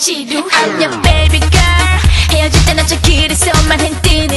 지루한 야 baby girl 헤어질 때난저 길에서만 흔든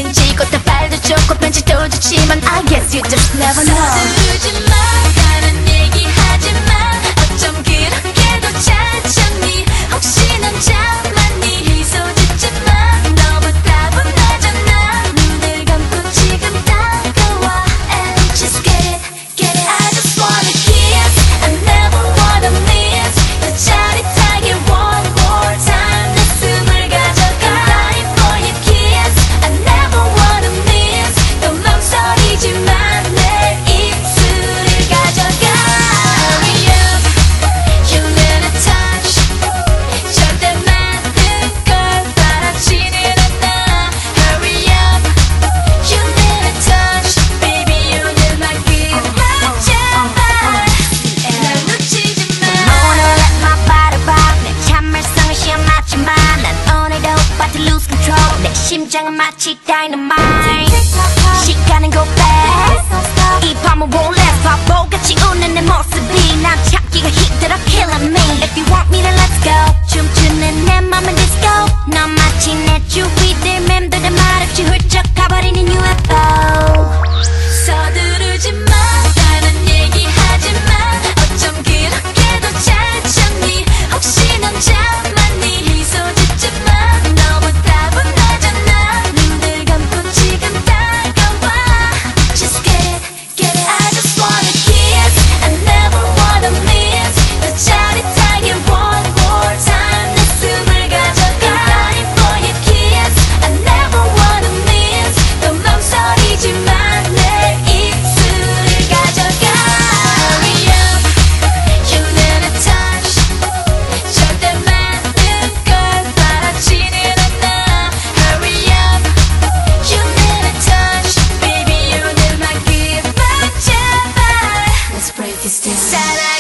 심장은 마치 다이너마이트 시간은 go fast 이 밤은 roll let's It's this.